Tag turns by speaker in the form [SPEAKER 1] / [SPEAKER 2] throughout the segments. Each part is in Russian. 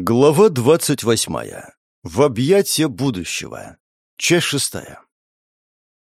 [SPEAKER 1] Глава двадцать восьмая. В объятия будущего. Часть шестая.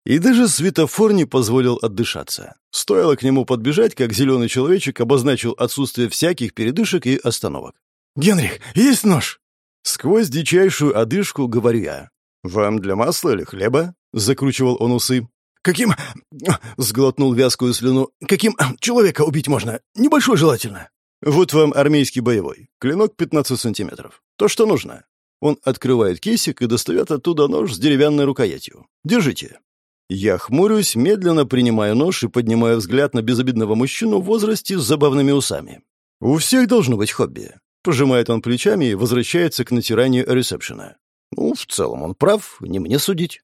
[SPEAKER 1] И даже светофор не позволил отдышаться. Стоило к нему подбежать, как зеленый человечек обозначил отсутствие всяких передышек и остановок.
[SPEAKER 2] «Генрих, есть нож?»
[SPEAKER 1] Сквозь дичайшую одышку говорю я. «Вам для масла или хлеба?» — закручивал он усы.
[SPEAKER 2] «Каким...» — сглотнул вязкую слюну. «Каким человека убить можно? Небольшой желательно».
[SPEAKER 1] Вот вам армейский боевой. Клинок 15 сантиметров. То, что нужно. Он открывает кисик и достает оттуда нож с деревянной рукоятью. Держите. Я хмурюсь, медленно принимаю нож и поднимаю взгляд на безобидного мужчину в возрасте с забавными усами. У всех должно быть хобби. Пожимает он плечами и возвращается к натиранию ресепшена. Ну, в целом он прав, не мне судить.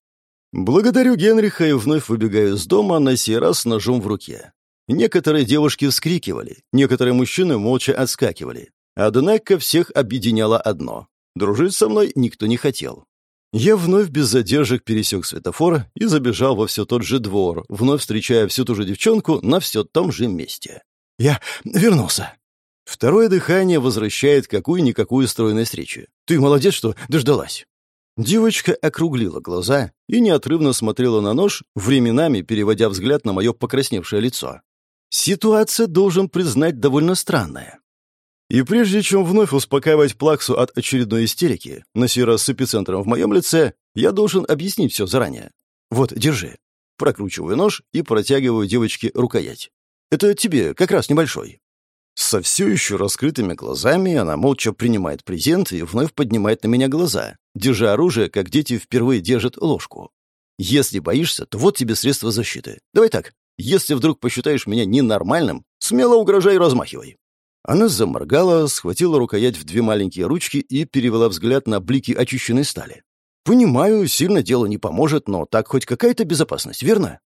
[SPEAKER 1] Благодарю Генриха и вновь выбегаю из дома, на сей раз ножом в руке. Некоторые девушки вскрикивали, некоторые мужчины молча отскакивали. Однако всех объединяло одно. Дружить со мной никто не хотел. Я вновь без задержек пересек светофор и забежал во все тот же двор, вновь встречая всю ту же девчонку на все том же месте.
[SPEAKER 2] «Я вернулся».
[SPEAKER 1] Второе дыхание возвращает какую-никакую стройность речи. «Ты молодец, что дождалась». Девочка округлила глаза и неотрывно смотрела на нож, временами переводя взгляд на мое покрасневшее лицо. Ситуация, должен признать, довольно странная. И прежде чем вновь успокаивать Плаксу от очередной истерики, на сей раз с эпицентром в моем лице, я должен объяснить все заранее. Вот, держи. Прокручиваю нож и протягиваю девочке рукоять. Это тебе, как раз небольшой. Со все еще раскрытыми глазами она молча принимает презент и вновь поднимает на меня глаза, держа оружие, как дети впервые держат ложку. Если боишься, то вот тебе средства защиты. Давай так, если вдруг посчитаешь меня ненормальным, смело угрожай и размахивай». Она заморгала, схватила рукоять в две маленькие ручки и перевела взгляд на блики очищенной стали. «Понимаю, сильно дело не поможет, но так хоть какая-то безопасность, верно?»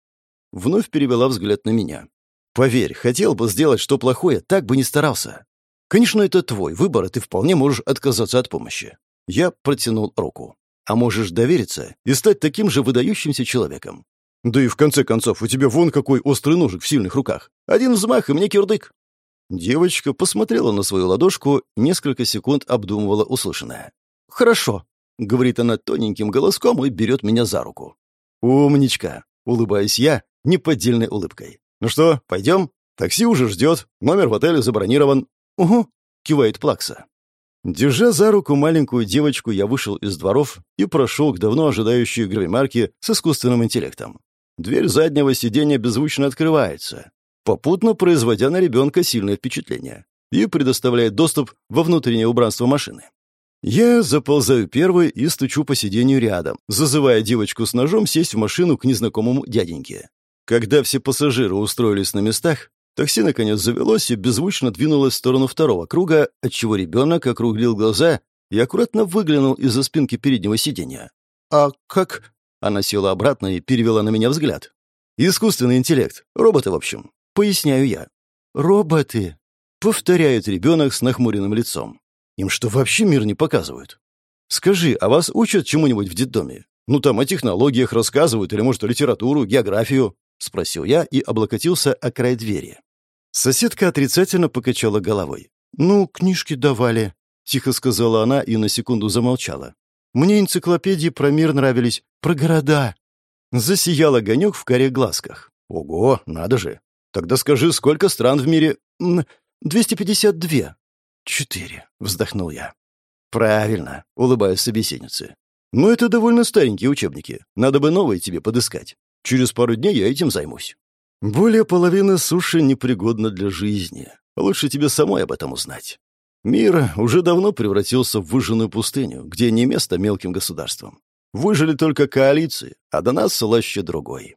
[SPEAKER 1] Вновь перевела взгляд на меня. «Поверь, хотел бы сделать что плохое, так бы не старался. Конечно, это твой выбор, и ты вполне можешь отказаться от помощи». Я протянул руку. «А можешь довериться и стать таким же выдающимся человеком. Да и в конце концов, у тебя вон какой острый ножик в сильных руках. Один взмах, и мне кирдык. Девочка посмотрела на свою ладошку, несколько секунд обдумывала услышанное. «Хорошо», — говорит она тоненьким голоском и берет меня за руку. «Умничка», — улыбаюсь я неподдельной улыбкой. «Ну что, пойдем? Такси уже ждет, номер в отеле забронирован». «Угу», — кивает Плакса. Держа за руку маленькую девочку, я вышел из дворов и прошел к давно ожидающей гравимарке с искусственным интеллектом. Дверь заднего сиденья беззвучно открывается, попутно производя на ребенка сильное впечатление и предоставляет доступ во внутреннее убранство машины. Я заползаю первый и стучу по сиденью рядом, зазывая девочку с ножом сесть в машину к незнакомому дяденьке. Когда все пассажиры устроились на местах, такси наконец завелось и беззвучно двинулось в сторону второго круга, отчего ребенок округлил глаза и аккуратно выглянул из-за спинки переднего сиденья. «А как?» Она села обратно и перевела на меня взгляд. «Искусственный интеллект. Роботы, в общем. Поясняю я». «Роботы», — повторяет ребенок с нахмуренным лицом. «Им что, вообще мир не показывают?» «Скажи, а вас учат чему-нибудь в детдоме? Ну, там о технологиях рассказывают, или, может, литературу, географию?» — спросил я и облокотился о край двери. Соседка отрицательно покачала головой. «Ну, книжки давали», — тихо сказала она и на секунду замолчала. Мне энциклопедии про мир нравились, про города». Засиял огонек в коре глазках. «Ого, надо же! Тогда скажи, сколько стран в мире?» «Двести пятьдесят две». «Четыре», — вздохнул я. «Правильно», — улыбаясь собеседнице. «Ну, это довольно старенькие учебники. Надо бы новые тебе подыскать. Через пару дней я этим займусь». «Более половины суши непригодна для жизни. Лучше тебе самой об этом узнать. Мир уже давно превратился в выжженную пустыню, где не место мелким государствам. Выжили только коалиции, а до нас слаще другой.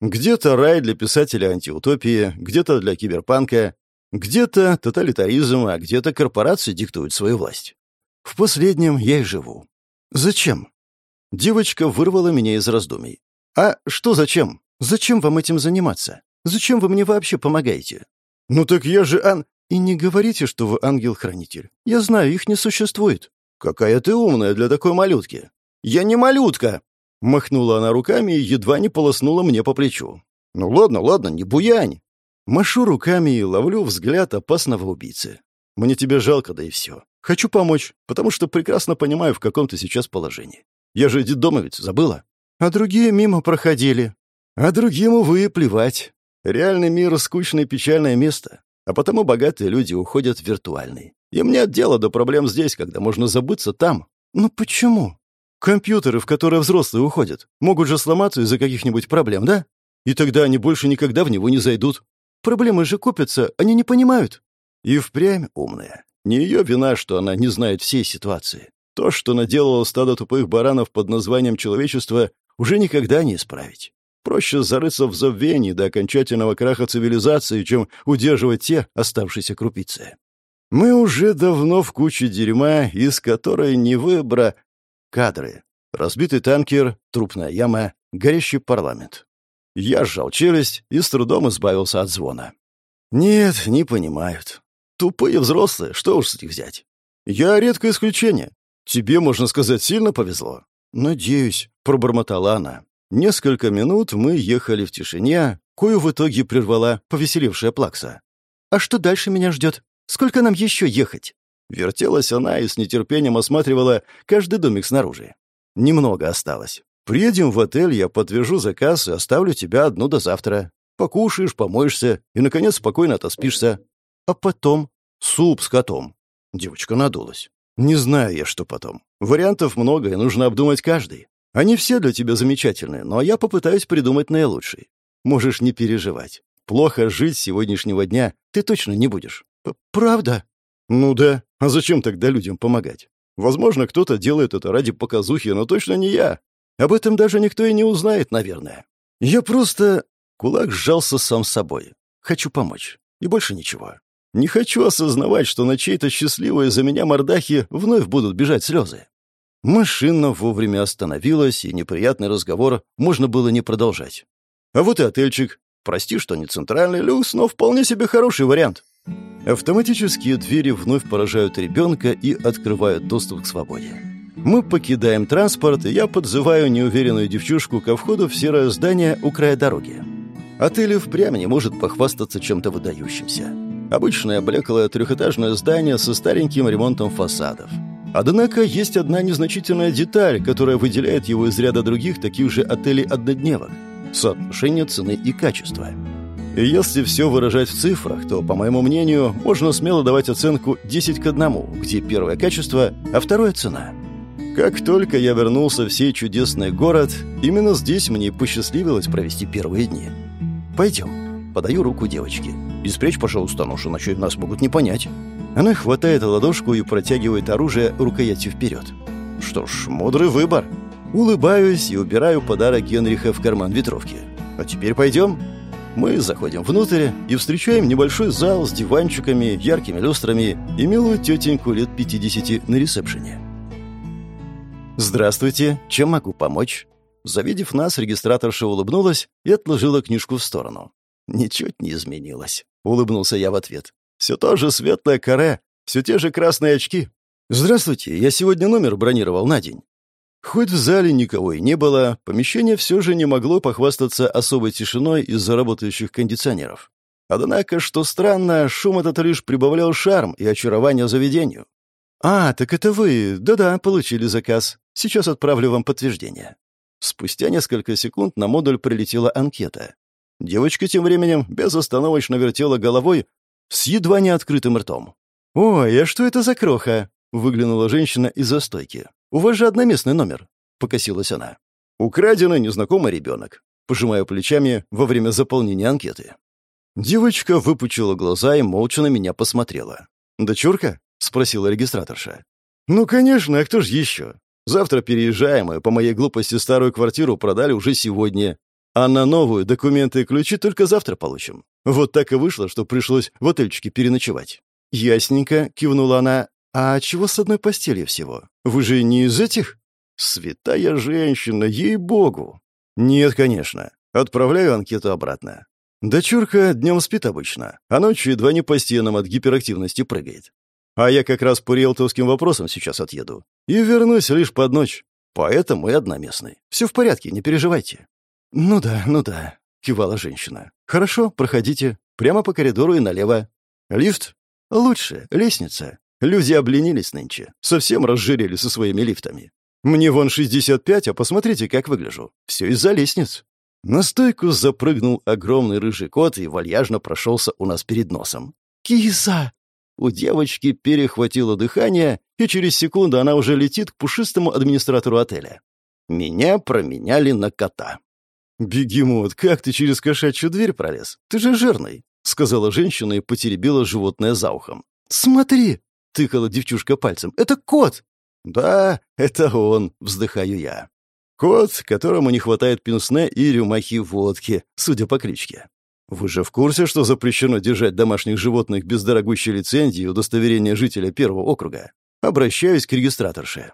[SPEAKER 1] Где-то рай для писателя антиутопии, где-то для киберпанка, где-то тоталитаризм, а где-то корпорации диктуют свою власть. В последнем я и живу. Зачем? Девочка вырвала меня из раздумий. А что зачем? Зачем вам этим заниматься? Зачем вы мне вообще помогаете? Ну так я же Ан... И не говорите, что вы ангел-хранитель. Я знаю, их не существует. Какая ты умная для такой малютки. Я не малютка. Махнула она руками и едва не полоснула мне по плечу. Ну ладно, ладно, не буянь. Машу руками и ловлю взгляд опасного убийцы. Мне тебя жалко, да и все. Хочу помочь, потому что прекрасно понимаю, в каком ты сейчас положении. Я же детдомовец, забыла? А другие мимо проходили. А другим, увы, плевать. Реальный мир — скучное печальное место. А потому богатые люди уходят в виртуальный. Им нет дела до проблем здесь, когда можно забыться там. Ну почему? Компьютеры, в которые взрослые уходят, могут же сломаться из-за каких-нибудь проблем, да? И тогда они больше никогда в него не зайдут. Проблемы же копятся, они не понимают. И впрямь умная. Не ее вина, что она не знает всей ситуации. То, что наделало стадо тупых баранов под названием человечество, уже никогда не исправить. Проще зарыться в забвении до окончательного краха цивилизации, чем удерживать те оставшиеся крупицы. Мы уже давно в куче дерьма, из которой не выбра... Кадры. Разбитый танкер, трупная яма, горящий парламент. Я сжал челюсть и с трудом избавился от звона. Нет, не понимают. Тупые взрослые, что уж с них взять. Я редкое исключение. Тебе, можно сказать, сильно повезло. Надеюсь, пробормотала она. Несколько минут мы ехали в тишине, кою в итоге прервала повеселевшая плакса. «А что дальше меня ждет? Сколько нам еще ехать?» Вертелась она и с нетерпением осматривала каждый домик снаружи. «Немного осталось. Приедем в отель, я подвяжу заказ и оставлю тебя одну до завтра. Покушаешь, помоешься и, наконец, спокойно отоспишься. А потом суп с котом». Девочка надулась. «Не знаю я, что потом. Вариантов много, и нужно обдумать каждый. Они все для тебя замечательные, но я попытаюсь придумать наилучший. Можешь не переживать. Плохо жить с сегодняшнего дня ты точно не будешь. П Правда? Ну да. А зачем тогда людям помогать? Возможно, кто-то делает это ради показухи, но точно не я. Об этом даже никто и не узнает, наверное. Я просто... Кулак сжался сам собой. Хочу помочь. И больше ничего. Не хочу осознавать, что на чьей-то счастливой за меня мордахи вновь будут бежать слезы. Машина вовремя остановилась, и неприятный разговор можно было не продолжать. А вот и отельчик. Прости, что не центральный люкс, но вполне себе хороший вариант. Автоматические двери вновь поражают ребенка и открывают доступ к свободе. Мы покидаем транспорт, и я подзываю неуверенную девчушку ко входу в серое здание у края дороги. Отель впрямь не может похвастаться чем-то выдающимся. Обычное блеклое трехэтажное здание со стареньким ремонтом фасадов. Однако есть одна незначительная деталь, которая выделяет его из ряда других таких же отелей-однодневок – соотношение цены и качества – и если все выражать в цифрах, то, по моему мнению, можно смело давать оценку 10 к 1, где первое качество, а второе цена. Как только я вернулся в сей чудесный город, именно здесь мне посчастливилось провести первые дни. «Пойдем». Подаю руку девочке. «И спрячь, пожалуйста, нож, иначе нас могут не понять». Она хватает ладошку и протягивает оружие рукоятью вперед. Что ж, мудрый выбор. Улыбаюсь и убираю подарок Генриха в карман ветровки. А теперь пойдем. Мы заходим внутрь и встречаем небольшой зал с диванчиками, яркими люстрами и милую тетеньку лет 50 на ресепшене. «Здравствуйте, чем могу помочь?» Завидев нас, регистраторша улыбнулась и отложила книжку в сторону. «Ничуть не изменилось», — улыбнулся я в ответ. «Все то же светлое каре, все те же красные очки. Здравствуйте, я сегодня номер бронировал на день. Хоть в зале никого и не было, помещение все же не могло похвастаться особой тишиной из-за работающих кондиционеров. Однако, что странно, шум этот лишь прибавлял шарм и очарование заведению. «А, так это вы. Да-да, получили заказ. Сейчас отправлю вам подтверждение». Спустя несколько секунд на модуль прилетела анкета. Девочка тем временем безостановочно вертела головой с едва не открытым ртом. «Ой, а что это за кроха?» — выглянула женщина из-за стойки. «У вас же одноместный номер», — покосилась она. «Украденный незнакомый ребенок», — пожимая плечами во время заполнения анкеты. Девочка выпучила глаза и молча на меня посмотрела. «Дочурка?» — спросила регистраторша. «Ну, конечно, а кто же еще? Завтра переезжаем, и по моей глупости старую квартиру продали уже сегодня. А на новую документы и ключи только завтра получим. Вот так и вышло, что пришлось в отельчике переночевать». «Ясненько», — кивнула она, «А чего с одной постелью всего? Вы же не из этих?» «Святая женщина, ей-богу!» «Нет, конечно. Отправляю анкету обратно. Дочурка днем спит обычно, а ночью едва не по стенам от гиперактивности прыгает. А я как раз по риэлторским вопросам сейчас отъеду. И вернусь лишь под ночь. Поэтому и одноместный. Все в порядке, не переживайте». «Ну да, ну да», — кивала женщина. «Хорошо, проходите. Прямо по коридору и налево. Лифт? Лучше, лестница. Люди обленились нынче, совсем разжирели со своими лифтами. Мне вон 65, а посмотрите, как выгляжу. Все из-за лестниц. На стойку запрыгнул огромный рыжий кот и вальяжно прошелся у нас перед носом. «Киса!» У девочки перехватило дыхание, и через секунду она уже летит к пушистому администратору отеля. Меня променяли на кота. «Бегемот, как ты через кошачью дверь пролез? Ты же жирный!» — сказала женщина и потеребила животное за ухом. «Смотри!» — тыкала девчушка пальцем. «Это кот!» «Да, это он!» — вздыхаю я. Кот, которому не хватает пенсне и рюмахи водки, судя по кличке. Вы же в курсе, что запрещено держать домашних животных без дорогущей лицензии и удостоверения жителя первого округа? Обращаюсь к регистраторше.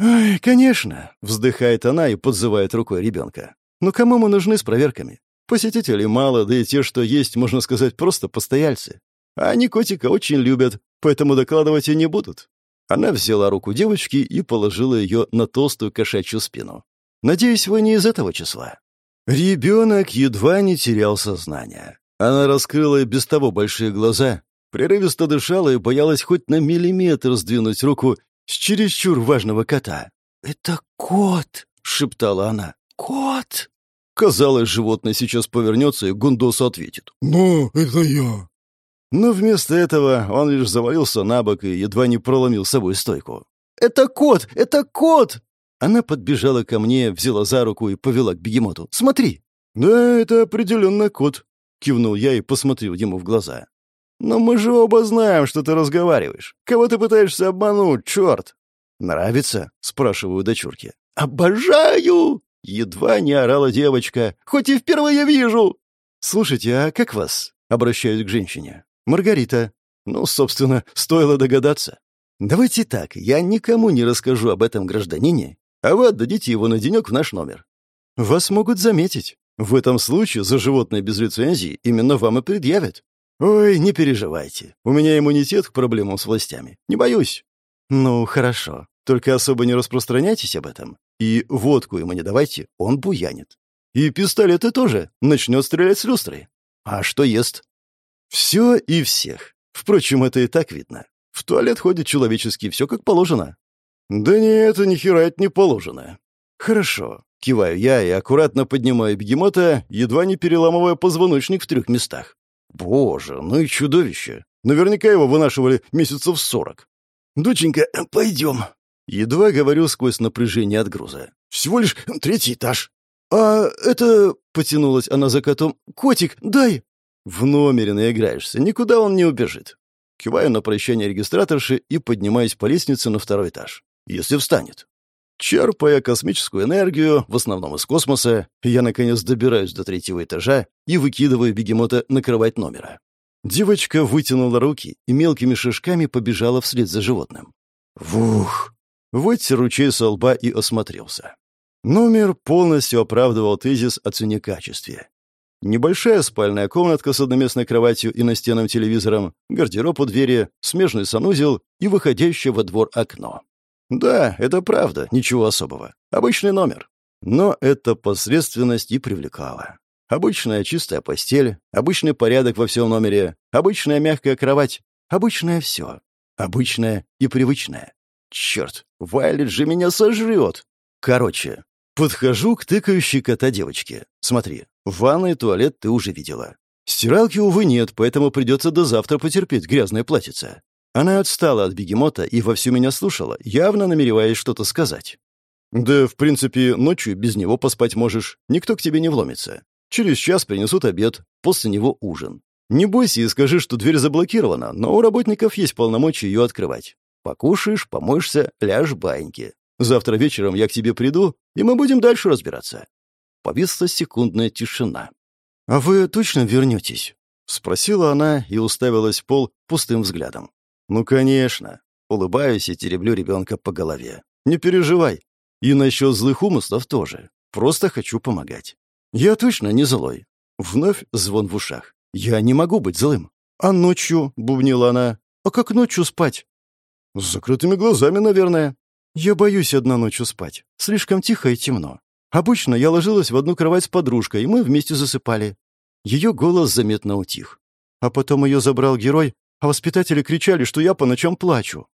[SPEAKER 1] «Ой, конечно», — вздыхает она и подзывает рукой ребенка. «Но кому мы нужны с проверками? Посетителей мало, да и те, что есть, можно сказать, просто постояльцы. А они котика очень любят, поэтому докладывать и не будут». Она взяла руку девочки и положила ее на толстую кошачью спину. Надеюсь, вы не из этого числа». Ребенок едва не терял сознание. Она раскрыла и без того большие глаза, прерывисто дышала и боялась хоть на миллиметр сдвинуть руку с чересчур важного кота. «Это кот!» — шептала она. «Кот!» Казалось, животное сейчас повернется и Гундосу ответит.
[SPEAKER 2] «Ну, это я!»
[SPEAKER 1] Но вместо этого он лишь завалился на бок и едва не проломил с собой стойку. «Это кот! Это кот!» Она подбежала ко мне, взяла за руку и повела к бегемоту. «Смотри!» «Да, это определенно кот», — кивнул я и посмотрел ему в глаза. «Но мы же оба знаем, что ты разговариваешь. Кого ты пытаешься обмануть, черт?» «Нравится?» — спрашиваю дочурки. «Обожаю!» — едва не орала девочка. «Хоть и впервые вижу!» «Слушайте, а как вас?» — обращаюсь к женщине. «Маргарита». «Ну, собственно, стоило догадаться. Давайте так, я никому не расскажу об этом гражданине а вы отдадите его на денек в наш номер. Вас могут заметить. В этом случае за животное без лицензии именно вам и предъявят. Ой, не переживайте. У меня иммунитет к проблемам с властями. Не боюсь. Ну, хорошо. Только особо не распространяйтесь об этом. И водку ему не давайте, он буянит. И пистолеты тоже. Начнет стрелять с люстрой. А что ест? Все и всех. Впрочем, это и так видно. В туалет ходит человеческий, все как положено. «Да нет, ни хера это не положено». «Хорошо». Киваю я и аккуратно поднимаю бегемота, едва не переламывая позвоночник в трех местах. Боже, ну и чудовище. Наверняка его вынашивали месяцев сорок. «Доченька, пойдем». Едва говорю сквозь напряжение от груза. «Всего лишь третий этаж». «А это...» — потянулась она за котом. «Котик, дай!» «В номере наиграешься, никуда он не убежит». Киваю на прощание регистраторши и поднимаюсь по лестнице на второй этаж если встанет. Черпая космическую энергию, в основном из космоса, я, наконец, добираюсь до третьего этажа и выкидываю бегемота на кровать номера. Девочка вытянула руки и мелкими шажками побежала вслед за животным. Вух! Вытер ручей со лба и осмотрелся. Номер полностью оправдывал тезис о цене-качестве. Небольшая спальная комнатка с одноместной кроватью и настенным телевизором, гардероб у двери, смежный санузел и выходящее во двор окно. Да, это правда, ничего особого. Обычный номер. Но эта посредственность и привлекала. Обычная чистая постель, обычный порядок во всем номере, обычная мягкая кровать, обычное все. Обычное и привычное. Черт, Вайлет же меня сожрет. Короче, подхожу к тыкающей кота девочке. Смотри, ванной и туалет ты уже видела. Стиралки, увы, нет, поэтому придется до завтра потерпеть грязное платьице. Она отстала от бегемота и вовсю меня слушала, явно намереваясь что-то сказать. «Да, в принципе, ночью без него поспать можешь. Никто к тебе не вломится. Через час принесут обед, после него ужин. Не бойся и скажи, что дверь заблокирована, но у работников есть полномочия ее открывать. Покушаешь, помоешься, ляжь баньки. Завтра вечером я к тебе приду, и мы будем дальше разбираться». Повисла секундная тишина. «А вы точно вернетесь?» — спросила она и уставилась в пол пустым взглядом. «Ну, конечно». Улыбаюсь и тереблю ребенка по голове. «Не переживай. И насчет злых умыслов тоже. Просто хочу помогать. Я точно не злой». Вновь звон в ушах. «Я не могу быть злым». «А ночью?» — бубнила она. «А как ночью спать?» «С закрытыми глазами, наверное». «Я боюсь одна ночью спать. Слишком тихо и темно. Обычно я ложилась в одну кровать с подружкой, и мы вместе засыпали». Ее голос заметно утих. А потом ее забрал герой, а воспитатели кричали, что я по ночам плачу.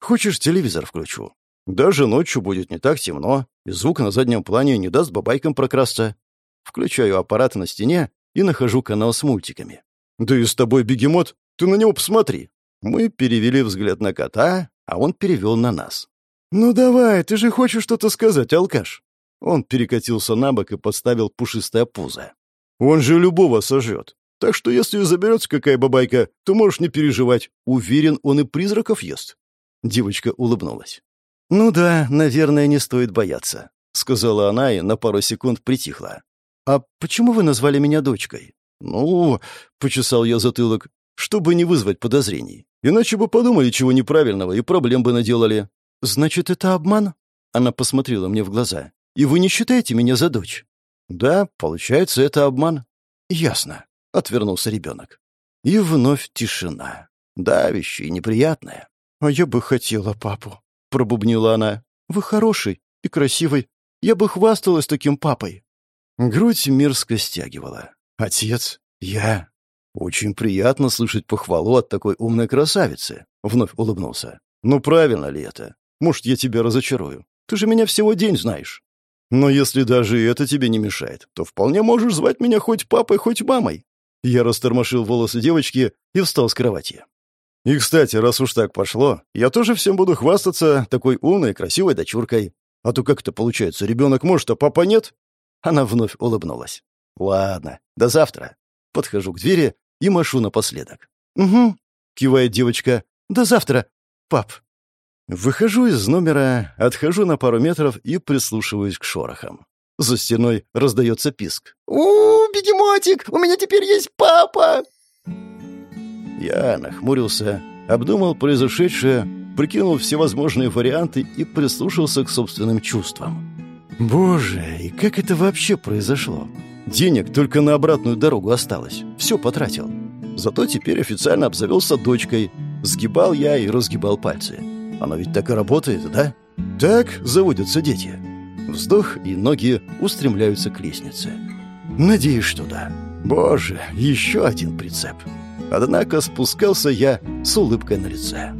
[SPEAKER 1] Хочешь, телевизор включу? Даже ночью будет не так темно, и звук на заднем плане не даст бабайкам прокрасться. Включаю аппарат на стене и нахожу канал с мультиками. Да и с тобой бегемот, ты на него посмотри. Мы перевели взгляд на кота, а он перевел на нас. «Ну давай, ты же хочешь что-то сказать, алкаш?» Он перекатился на бок и подставил пушистое пузо. «Он же любого сожрет. Так что если заберется какая бабайка, то можешь не переживать. Уверен, он и призраков ест». Девочка улыбнулась. «Ну да, наверное, не стоит бояться», — сказала она и на пару секунд притихла. «А почему вы назвали меня дочкой?» «Ну...» — почесал я затылок. «Чтобы не вызвать подозрений. Иначе бы подумали чего неправильного и проблем бы наделали». «Значит, это обман?» Она посмотрела мне в глаза. «И вы не считаете меня за дочь?» «Да, получается, это обман». «Ясно», — отвернулся ребенок. И вновь тишина. Давящая и неприятная. «А я бы хотела папу», — пробубнила она. «Вы хороший и красивый. Я бы хвасталась таким папой». Грудь мерзко стягивала. «Отец, я...» «Очень приятно слышать похвалу от такой умной красавицы», — вновь улыбнулся. «Ну правильно ли это? Может, я тебя разочарую? Ты же меня всего день знаешь. Но если даже это тебе не мешает, то вполне можешь звать меня хоть папой, хоть мамой». Я растормошил волосы девочки и встал с кровати. «И, кстати, раз уж так пошло, я тоже всем буду хвастаться такой умной, красивой дочуркой. А то как это получается, ребенок может, а папа нет?» Она вновь улыбнулась. «Ладно, до завтра». Подхожу к двери и машу напоследок. «Угу», — кивает девочка. «До завтра, пап». Выхожу из номера, отхожу на пару метров и прислушиваюсь к шорохам. За стеной раздается писк.
[SPEAKER 2] у, -у бегемотик, у меня теперь есть папа!»
[SPEAKER 1] Я нахмурился, обдумал произошедшее, прикинул всевозможные варианты и прислушался к собственным чувствам. Боже, и как это вообще произошло? Денег только на обратную дорогу осталось. Все потратил. Зато теперь официально обзавелся дочкой. Сгибал я и разгибал пальцы. Оно ведь так и работает, да? Так заводятся дети. Вздох, и ноги устремляются к лестнице. Надеюсь, что да. Боже, еще один прицеп. Однако спускался я с улыбкой на лице.